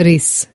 Res.